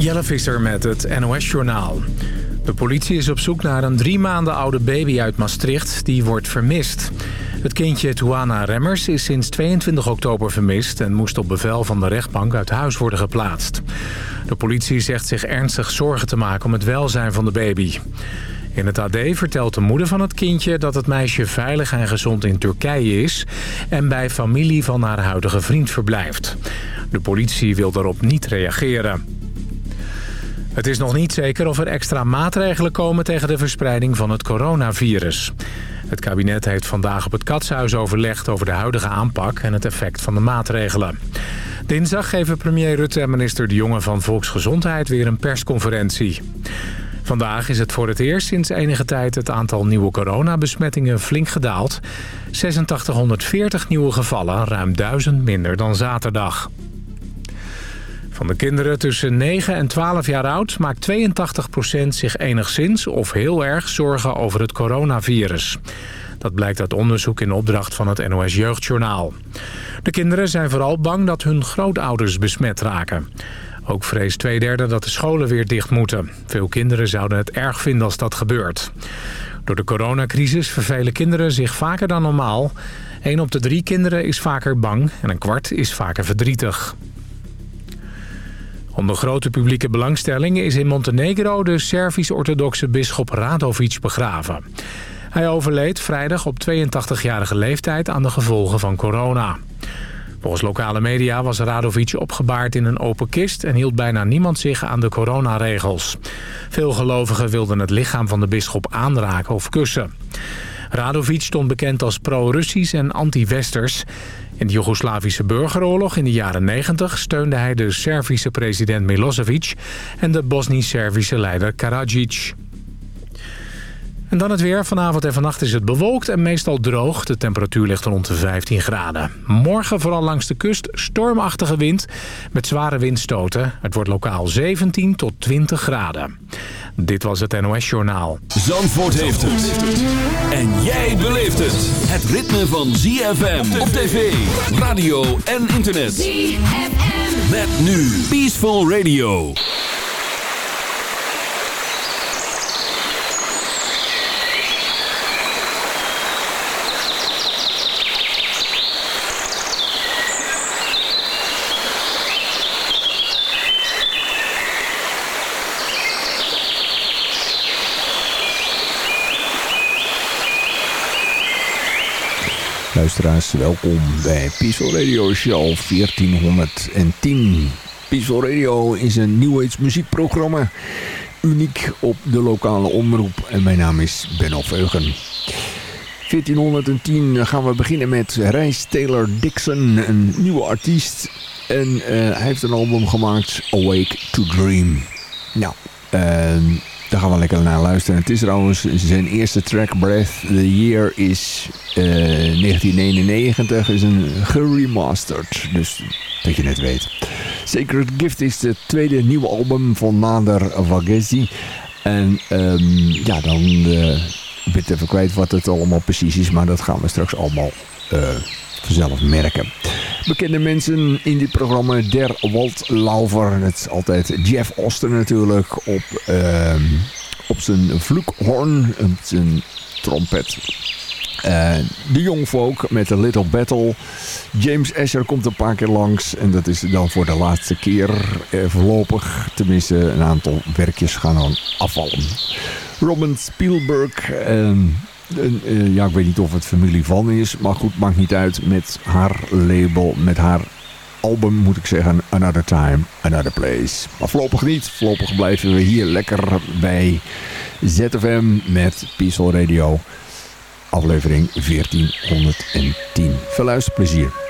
Jelle Visser met het NOS-journaal. De politie is op zoek naar een drie maanden oude baby uit Maastricht die wordt vermist. Het kindje Tuana Remmers is sinds 22 oktober vermist... en moest op bevel van de rechtbank uit huis worden geplaatst. De politie zegt zich ernstig zorgen te maken om het welzijn van de baby. In het AD vertelt de moeder van het kindje dat het meisje veilig en gezond in Turkije is... en bij familie van haar huidige vriend verblijft. De politie wil daarop niet reageren. Het is nog niet zeker of er extra maatregelen komen tegen de verspreiding van het coronavirus. Het kabinet heeft vandaag op het Katshuis overlegd over de huidige aanpak en het effect van de maatregelen. Dinsdag geven premier Rutte en minister De Jonge van Volksgezondheid weer een persconferentie. Vandaag is het voor het eerst sinds enige tijd het aantal nieuwe coronabesmettingen flink gedaald. 8640 nieuwe gevallen, ruim 1000 minder dan zaterdag. Van de kinderen tussen 9 en 12 jaar oud maakt 82% zich enigszins of heel erg zorgen over het coronavirus. Dat blijkt uit onderzoek in opdracht van het NOS Jeugdjournaal. De kinderen zijn vooral bang dat hun grootouders besmet raken. Ook vreest twee derde dat de scholen weer dicht moeten. Veel kinderen zouden het erg vinden als dat gebeurt. Door de coronacrisis vervelen kinderen zich vaker dan normaal. Een op de drie kinderen is vaker bang en een kwart is vaker verdrietig. Onder grote publieke belangstelling is in Montenegro de Servisch-orthodoxe bisschop Radovic begraven. Hij overleed vrijdag op 82-jarige leeftijd aan de gevolgen van corona. Volgens lokale media was Radovic opgebaard in een open kist... en hield bijna niemand zich aan de coronaregels. Veel gelovigen wilden het lichaam van de bisschop aanraken of kussen. Radovic stond bekend als pro-Russisch en anti-Westers. In de Joegoslavische burgeroorlog in de jaren 90 steunde hij de Servische president Milosevic en de Bosnisch-Servische leider Karadzic. En dan het weer. Vanavond en vannacht is het bewolkt en meestal droog. De temperatuur ligt rond de 15 graden. Morgen vooral langs de kust stormachtige wind met zware windstoten. Het wordt lokaal 17 tot 20 graden. Dit was het NOS Journaal. Zandvoort heeft het. En jij beleeft het. Het ritme van ZFM op tv, radio en internet. ZFM. Met nu Peaceful Radio. Luisteraars, welkom bij Peaceful Radio Show 1410. Peaceful Radio is een New Age muziekprogramma. Uniek op de lokale omroep. En mijn naam is Benno Veugen. 1410 gaan we beginnen met Reis Taylor Dixon, een nieuwe artiest. En uh, hij heeft een album gemaakt, Awake to Dream. Nou, uh, daar gaan we lekker naar luisteren. Het is trouwens zijn eerste track, Breath. The Year is uh, 1991. Is een geremasterd. Dus dat je het weet. Sacred Gift is het tweede nieuwe album van Nader Vagesi. En um, ja, dan ik ben even kwijt wat het allemaal precies is. Maar dat gaan we straks allemaal uh, vanzelf merken. Bekende mensen in dit programma. Der Walt Lauver. Het is altijd Jeff Oster natuurlijk. Op, uh, op zijn vloekhoorn. Op zijn trompet. Uh, de Jongvolk met A Little Battle. James Asher komt een paar keer langs. En dat is dan voor de laatste keer uh, voorlopig. Tenminste, een aantal werkjes gaan dan afvallen. Robin Spielberg... Uh, uh, ja, ik weet niet of het familie van is. Maar goed, maakt niet uit. Met haar label, met haar album moet ik zeggen. Another Time, Another Place. Maar voorlopig niet. Voorlopig blijven we hier lekker bij ZFM met Peaceful Radio. Aflevering 1410. Veel luisterplezier.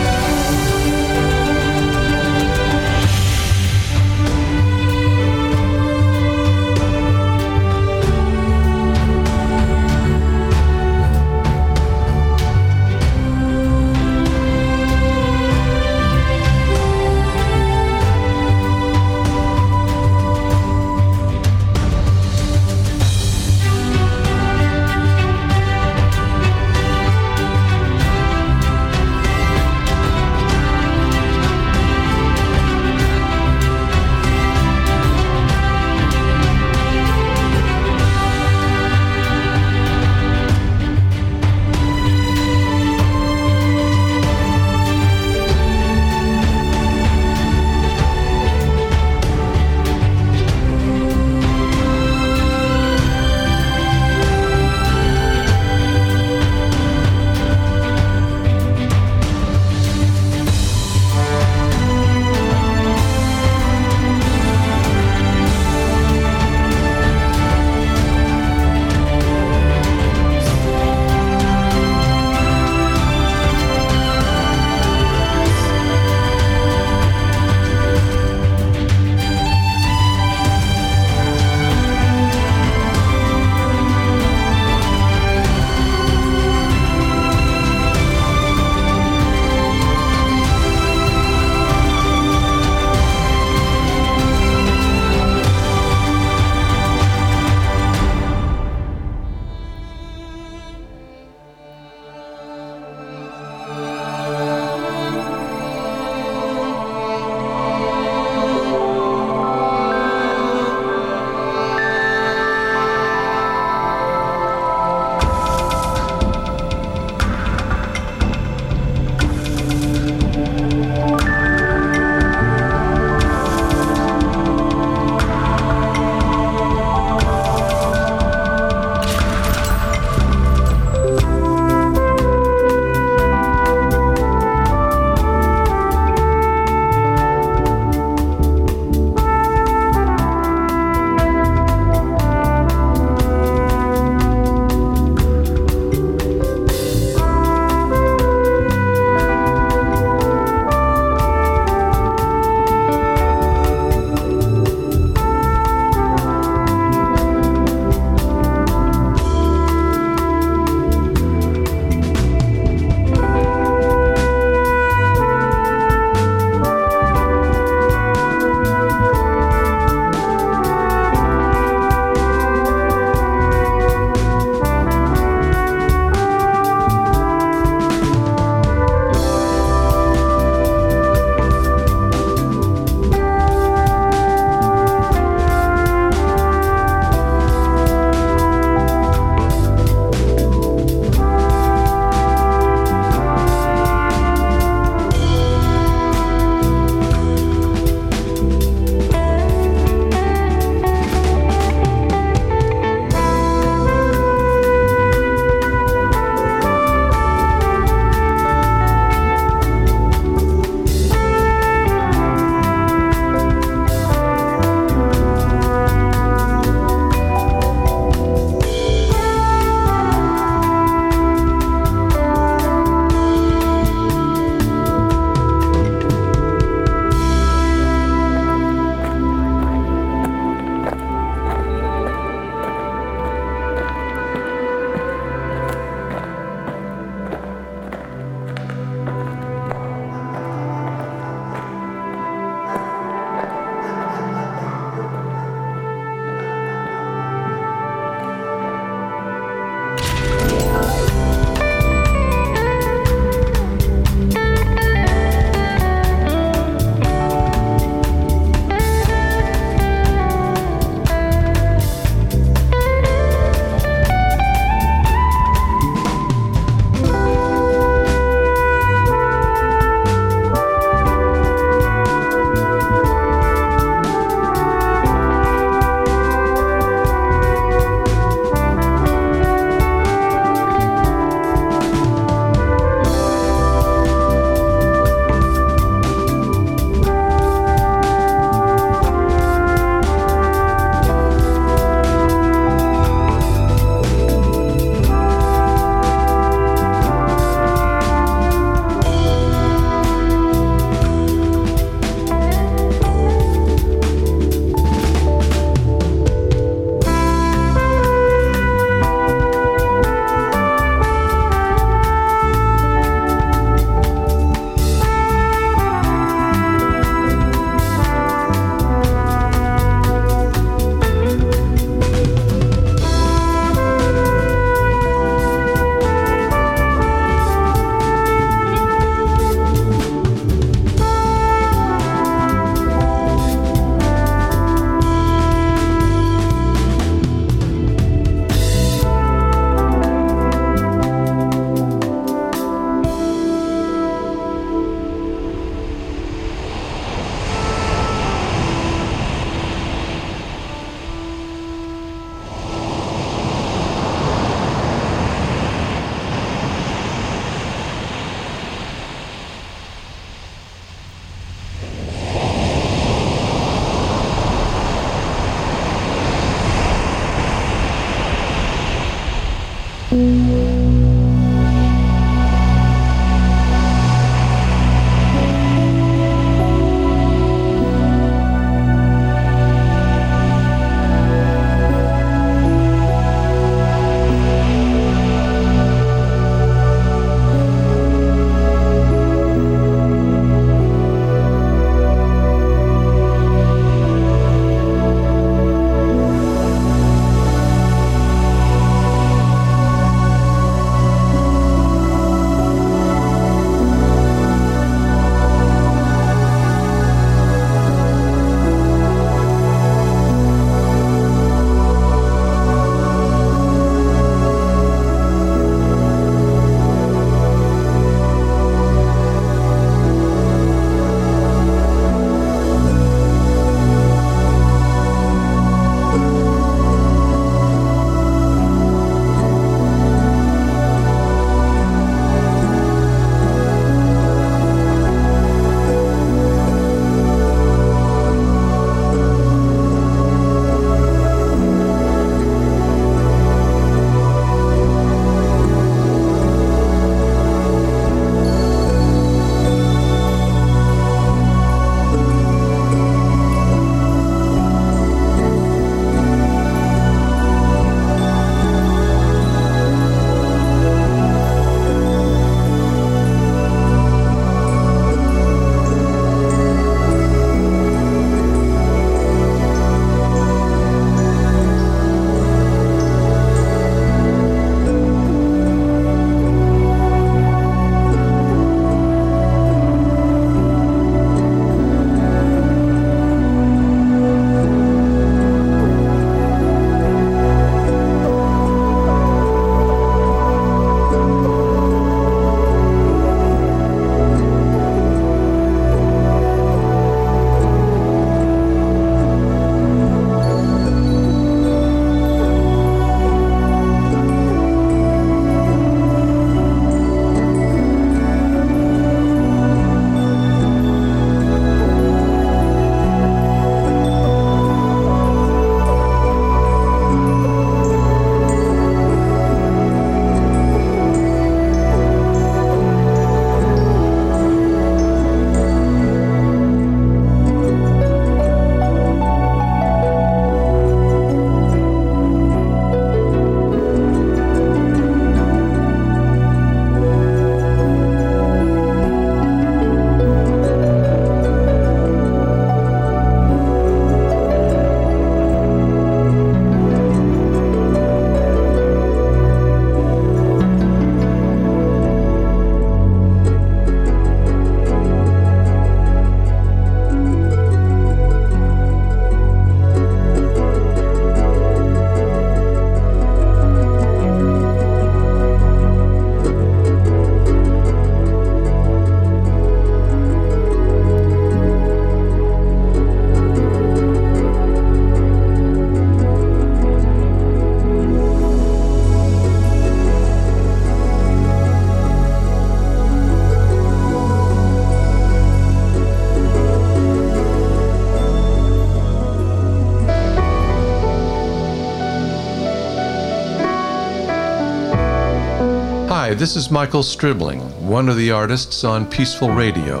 Hi, this is Michael Stribling, one of the artists on Peaceful Radio.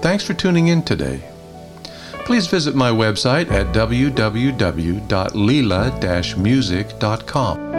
Thanks for tuning in today. Please visit my website at www.lila-music.com.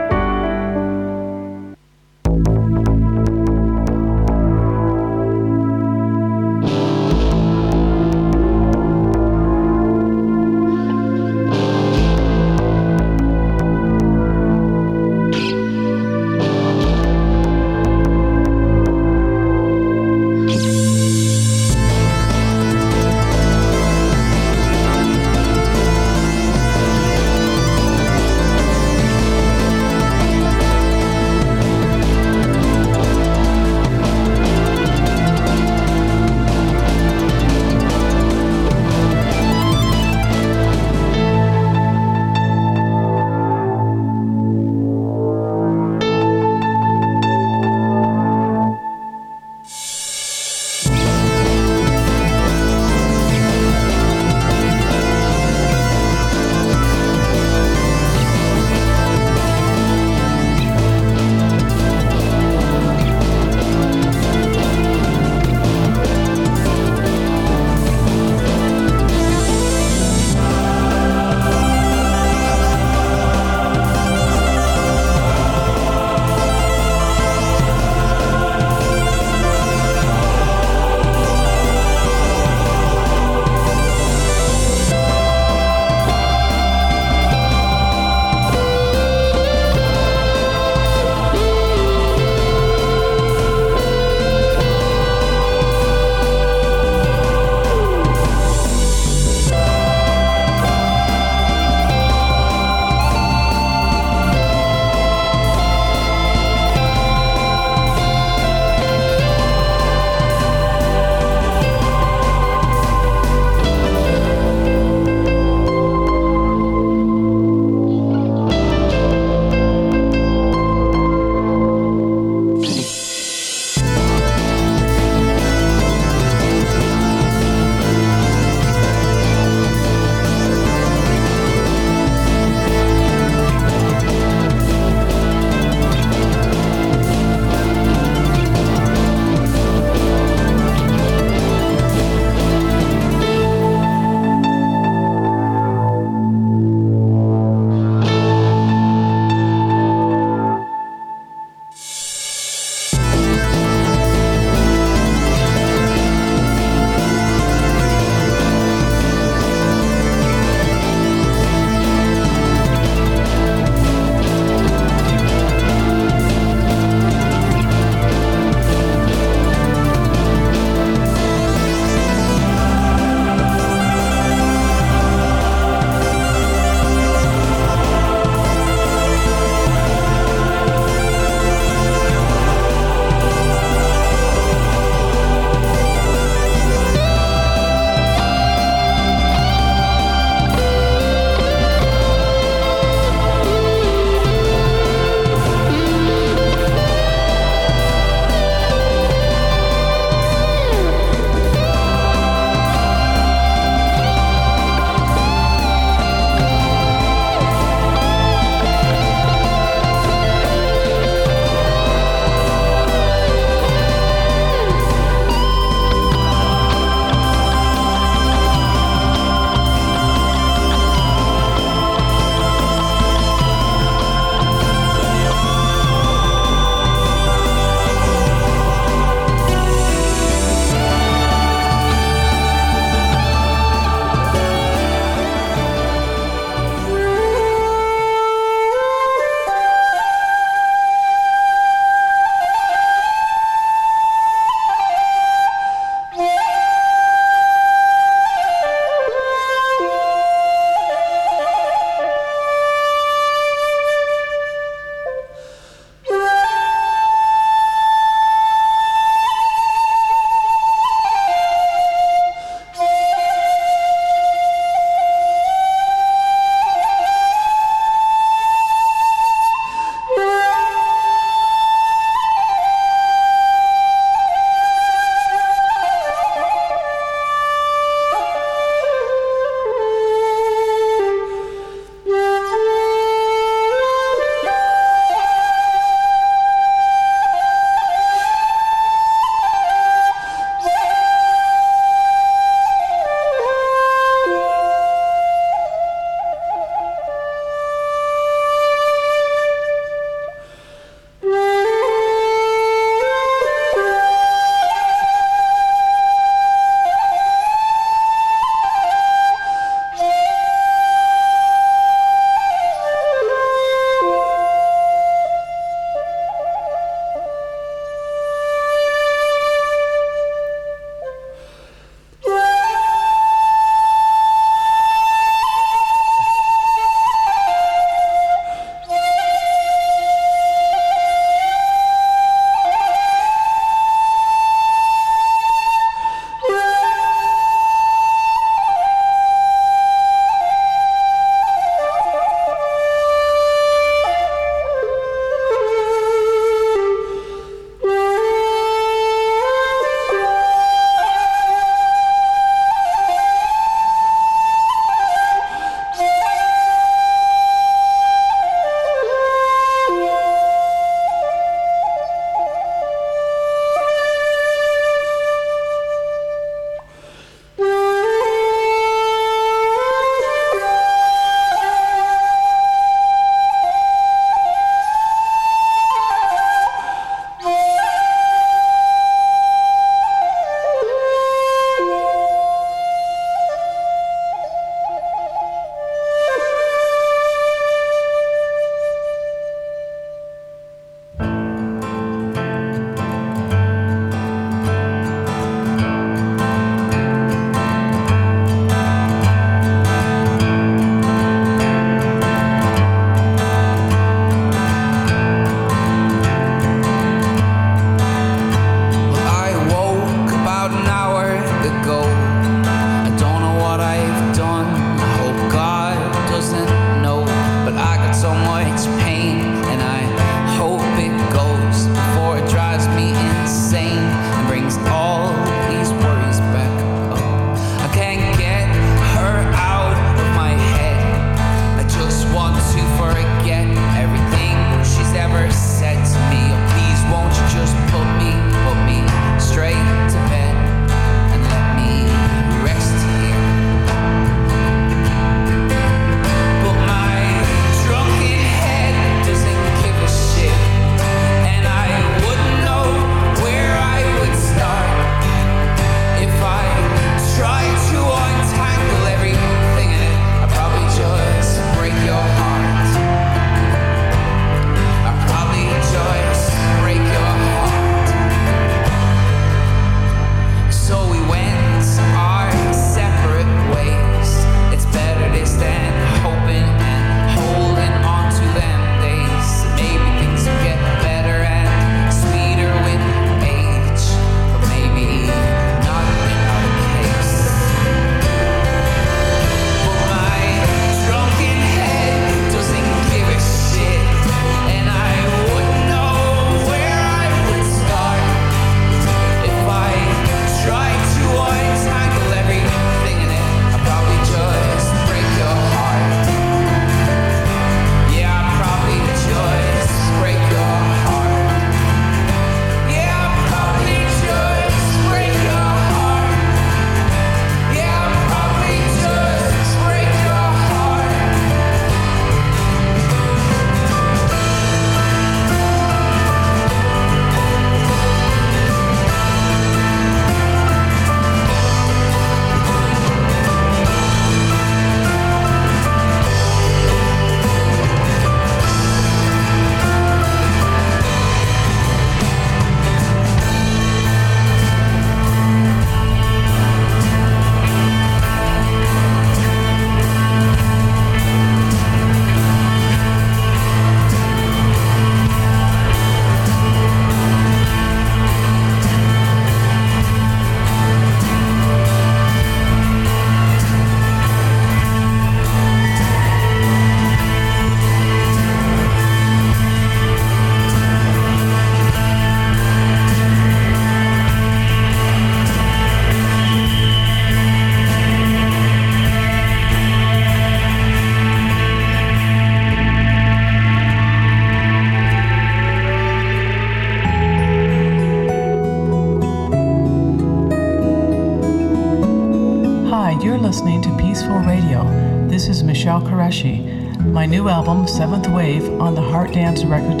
new album, Seventh Wave, on the Heart Dance Records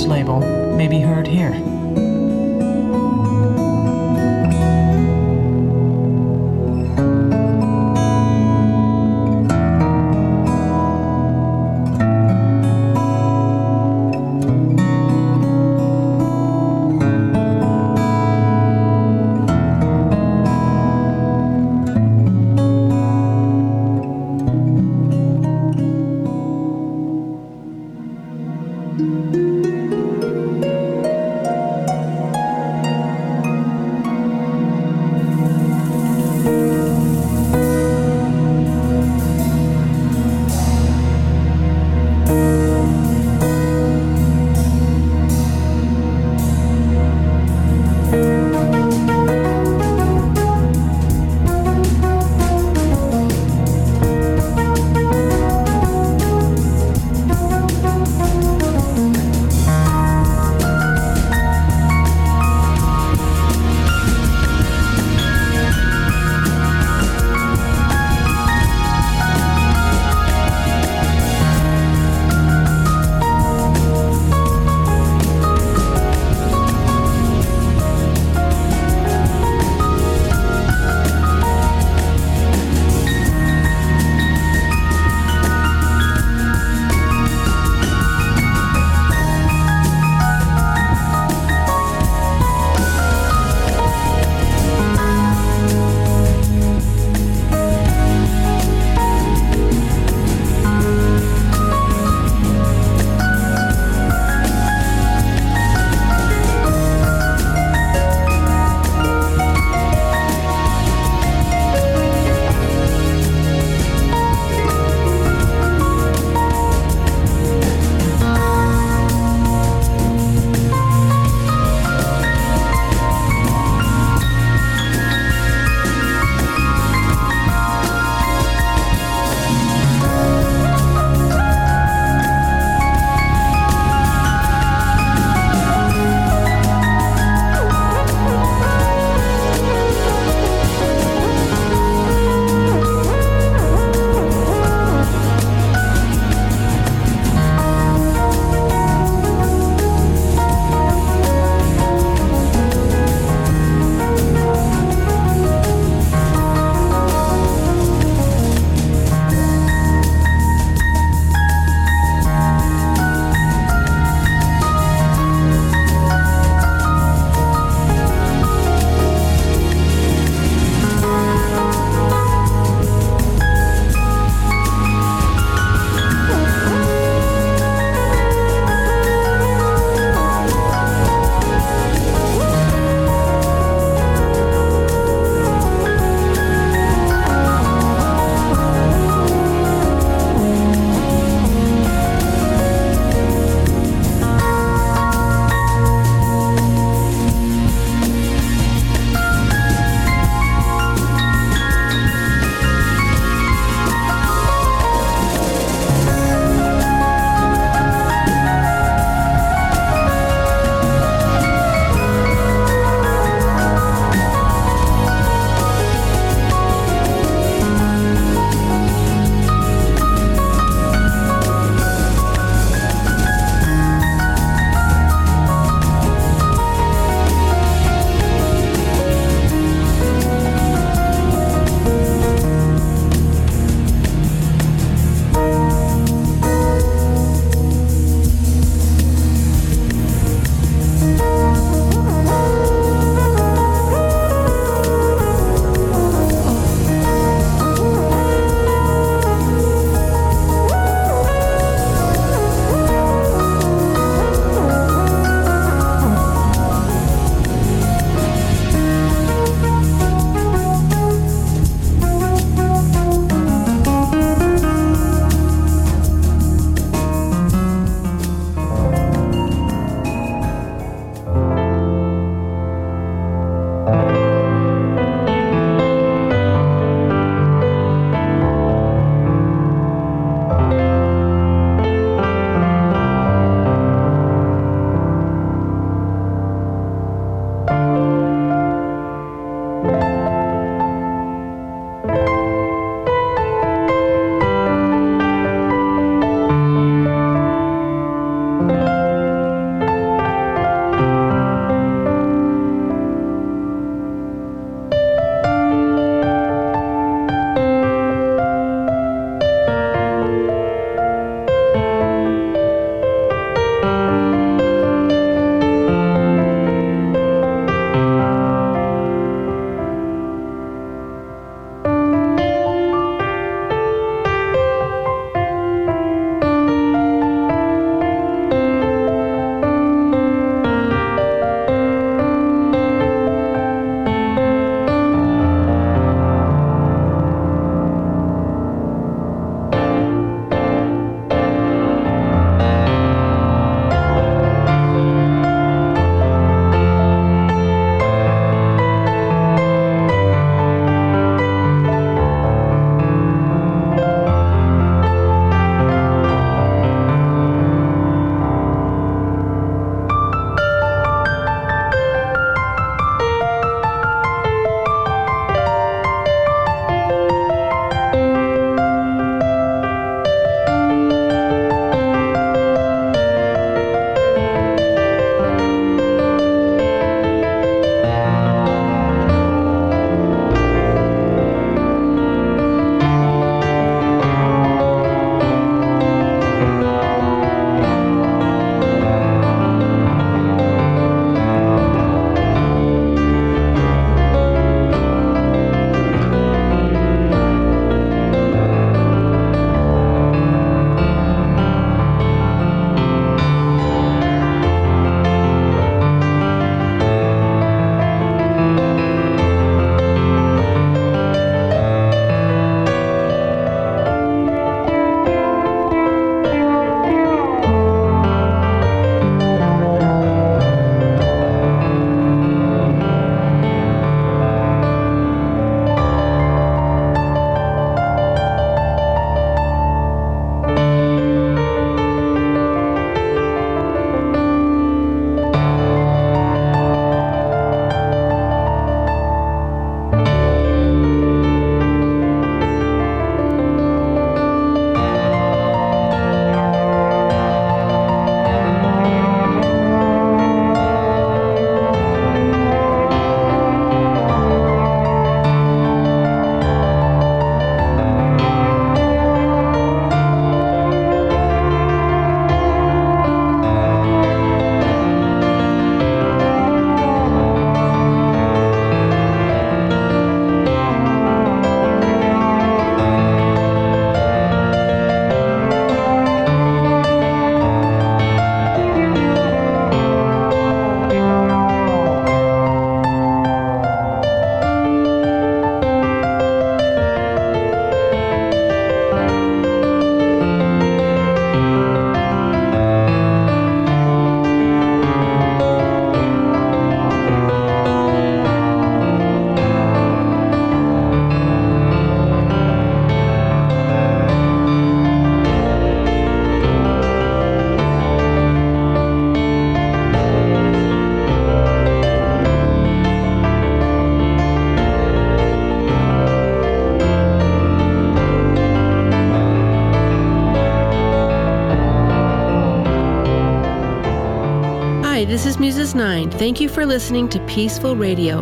Thank you for listening to Peaceful Radio.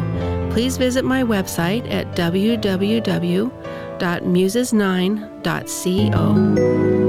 Please visit my website at www.muses9.co.